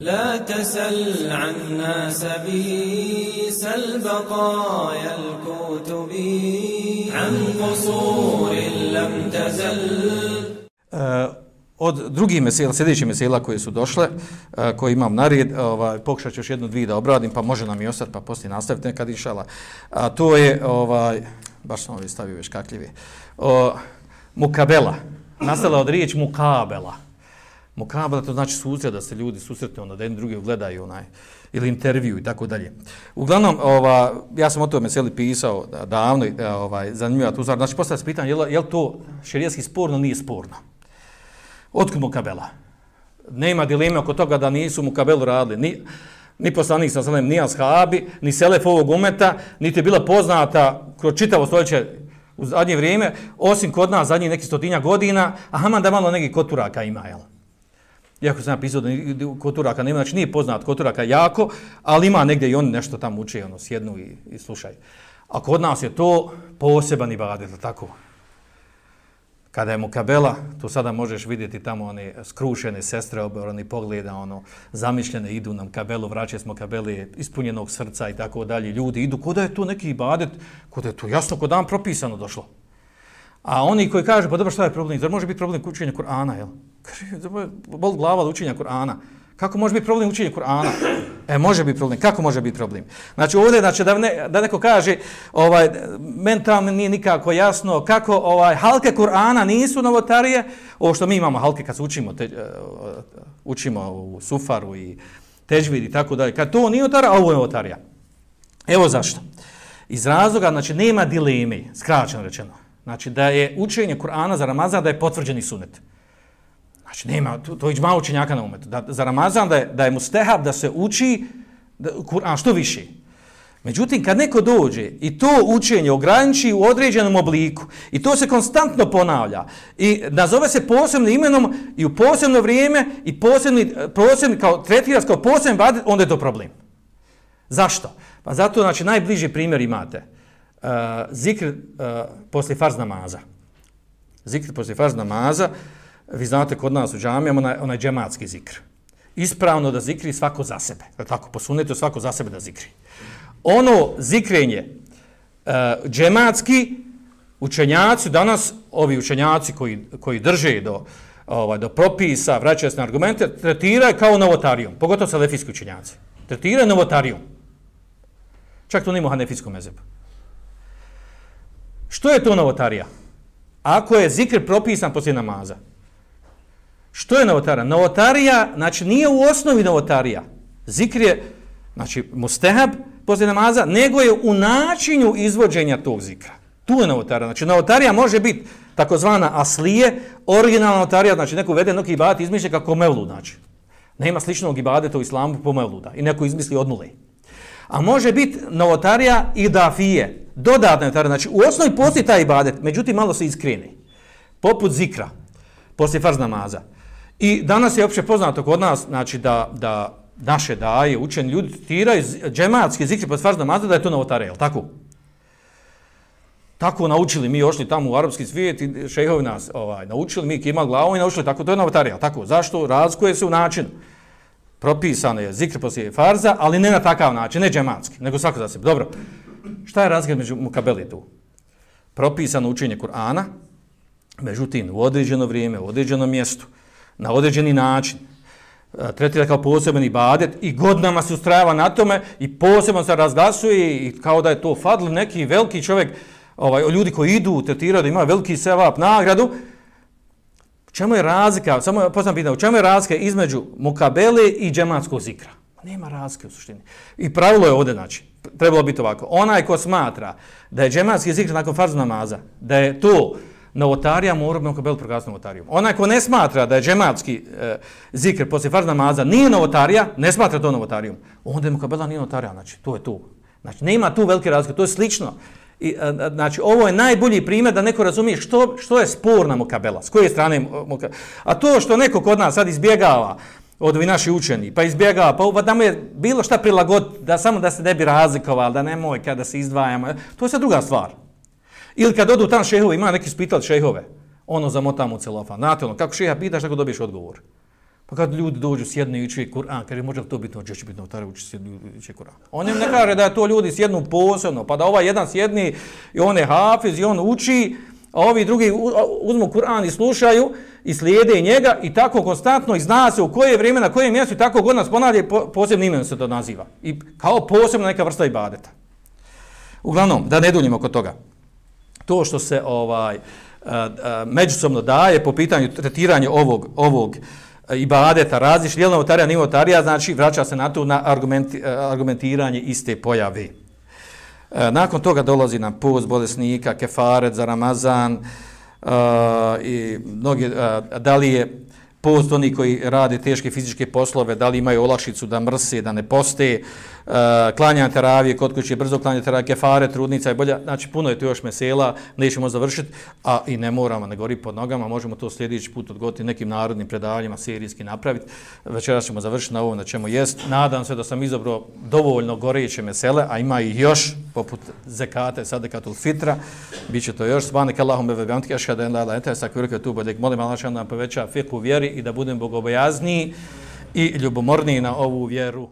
لا تسل عن ناس بي سل بقايا الكتب عن قصور لم تزل od drugih mesela, sljedećih mesela koje su došle, koje imam narijed, ovaj, pokušat ću još jednu dvije da obradim, pa može nam i ostati, pa poslije nastaviti nekad išala. A to je, ovaj, baš sam ovdje stavio već kakljivi, o, mukabela. Nastala od riječ mukabela. Mukabela to znači susret, da se ljudi susretne, onda da jedni drugi gledaju onaj, ili intervju i tako dalje. Uglavnom, ova, ja sam o tome seli pisao davno, e, ovaj, zanimljiva tu stvar. Znači, postavlja se pitanje, je, je li to širijetski sporno, nije sporno? Otkud mukabela? Nema dileme oko toga da nisu mukabelu radili. Ni, ni poslanik sa selem, ni ashabi, ni selef ovog umeta, niti je bila poznata kroz čitavo stoljeće u zadnje vrijeme, osim kod nas zadnjih nekih stotinja godina, a haman da malo nekih koturaka ima, jel? Iako sam napisao da koturaka nema, znači nije poznat koturaka jako, ali ima negdje i oni nešto tamo uče, ono, sjednu i, i slušaju. A kod nas je to poseban ibadet, tako? kada je mukabela, tu sada možeš vidjeti tamo one skrušene sestre, oborani pogleda, ono, zamišljene, idu nam kabelu, vraćaju smo kabeli ispunjenog srca i tako dalje. Ljudi idu, kod je tu neki ibadet, kod je tu jasno, kod dan propisano došlo. A oni koji kažu, pa dobro, šta je problem? Zar može biti problem učenja Kur'ana, jel? Bol glava od učenja Kur'ana. Kako može biti problem učenja Kur'ana? E, može biti problem. Kako može biti problem? Znači, ovdje, znači, da, ne, da neko kaže, ovaj, mentalno nije nikako jasno, kako ovaj, halke Kur'ana nisu novotarije, ovo što mi imamo halke kad se učimo, te, uh, učimo u Sufaru i teđvid i tako dalje, kad to nije otara, a ovo je novotarija. Evo zašto. Iz razloga, znači, nema dileme, skraćeno rečeno, znači, da je učenje Kur'ana za Ramazan da je potvrđeni sunet. Znači, nema, to, to je malo učenjaka na umetu. Da, za Ramazan da je, da je mu stehab da se uči da, Kur'an što više. Međutim, kad neko dođe i to učenje ograniči u određenom obliku i to se konstantno ponavlja i nazove se posebnim imenom i u posebno vrijeme i posebni, posebni kao tretira kao posebni badet, onda je to problem. Zašto? Pa zato, znači, najbliži primjer imate. Uh, zikr uh, poslije farz namaza. Zikr poslije farz namaza. Uh, vi znate kod nas u džamijama onaj, onaj džematski zikr. Ispravno da zikri svako za sebe. Tako, posunete svako za sebe da zikri. Ono zikrenje uh, džematski učenjaci, danas ovi učenjaci koji, koji drže do, ovaj, do propisa, vraćaju se na argumente, tretiraju kao novotarijom. Pogotovo salefijski učenjaci. Tretiraju novotarijom. Čak to nima u hanefijskom mezebu. Što je to novotarija? Ako je zikr propisan poslije namaza, Što je novotarija? Novotarija, znači nije u osnovi novotarija. Zikr je, znači, mustehab poslije namaza, nego je u načinju izvođenja tog zikra. Tu je novotarija. Znači, novotarija može biti takozvana aslije, originalna novotarija, znači neko uvede neki ibadet izmišlja kako mevlu, znači. Nema sličnog ibadeta u islamu po mevluda i neko izmisli od nule. A može biti novotarija i dafije, dodatna novotarija. Znači, u osnovi postoji taj ibadet, međutim, malo se iskreni. Poput zikra, poslije farz namaza. I danas je opće poznato kod nas, znači da, da naše daje, učeni ljudi citiraju džematski zikri pod farz namaza da je to novotare, je tako? Tako naučili, mi ošli tamo u arapski svijet i šehovi nas ovaj, naučili, mi kima glavom i naučili tako, to je novotare, tako? Zašto? Razkuje se u načinu. Propisano je zikri poslije farza, ali ne na takav način, ne džematski, nego svako za sebe. Dobro, šta je razgled među mukabeli tu? Propisano učenje Kur'ana, međutim, u određeno vrijeme, u određenom mjestu, na određeni način e, tretira kao poseban ibadet i godinama se ustrajava na tome i posebno se razglasuje i kao da je to fadl neki veliki čovjek, ovaj, ljudi koji idu tretiraju da ima veliki sevap nagradu, čemu je razlika, samo poznam pitanje, u čemu je razlika između mukabele i džematskog zikra? Nema razlike u suštini. I pravilo je ovdje, znači, trebalo biti ovako. Onaj ko smatra da je džematski zikr nakon farz namaza, da je to novotarija mora bi kabel proglasiti novotarijom. Onaj ko ne smatra da je džematski e, zikr poslije farz namaza nije novotarija, ne smatra to novotarijom, onda je mu kabela nije novotarija, znači to je tu. Znači nema tu velike razlike, to je slično. I, a, a, znači ovo je najbolji primjer da neko razumije što, što je sporna mukabela, s koje strane mukabela. A to što neko kod nas sad izbjegava od ovi naši učeni, pa izbjegava, pa, pa da mu je bilo šta prilagod, da samo da se ne bi razlikovali, da nemoj kada se izdvajamo, e, to je sad druga stvar. Ili kad odu tam šehove, ima neki spital šehove, ono zamotamo u celofan. Znate ono, kako šeha pitaš, tako dobiješ odgovor. Pa kad ljudi dođu sjednu i uči Kur'an, kaže može li to biti noć, će biti notar uči sjednu i uči Kur'an. On im ne kaže da je to ljudi sjednu posebno, pa da ovaj jedan sjedni i on je hafiz i on uči, a ovi drugi uzmu Kur'an i slušaju i slijede njega i tako konstantno i zna se u koje vrijeme, na kojem mjestu i tako god nas ponavlja posebnim imenom se to naziva. I kao posebna neka vrsta ibadeta. Uglavnom, da ne duljimo kod toga. To što se ovaj e, e, međusobno daje po pitanju tretiranja ovog, ovog e, ibadeta različnih, je li novotarija, nije novotarija, znači vraća se na to na argumenti, argumentiranje iste pojave. Nakon toga dolazi nam post bolesnika, kefaret za Ramazan uh, i mnogi, uh, da li je post oni koji rade teške fizičke poslove, da li imaju olakšicu da mrse, da ne poste, uh, klanjanje teravije, kod kuće, brzo klanjanje teravije, kefare, trudnica i bolja, znači puno je tu još mesela, nećemo završiti, a i ne moramo, ne gori pod nogama, možemo to sljedeći put odgoti nekim narodnim predavanjima serijski napraviti. Večeras ćemo završiti na ovom na čemu jest. Nadam se da sam izabrao dovoljno goreće mesele, a ima ih još, poput zekate, sadekatul fitra, bit će to još. svanek Allahum bebe bamtike, ašhada en la la ente, sakvirke tu bodek, molim Allah da nam poveća fiku vjeri i da budem bogobojazniji i ljubomorniji na ovu vjeru.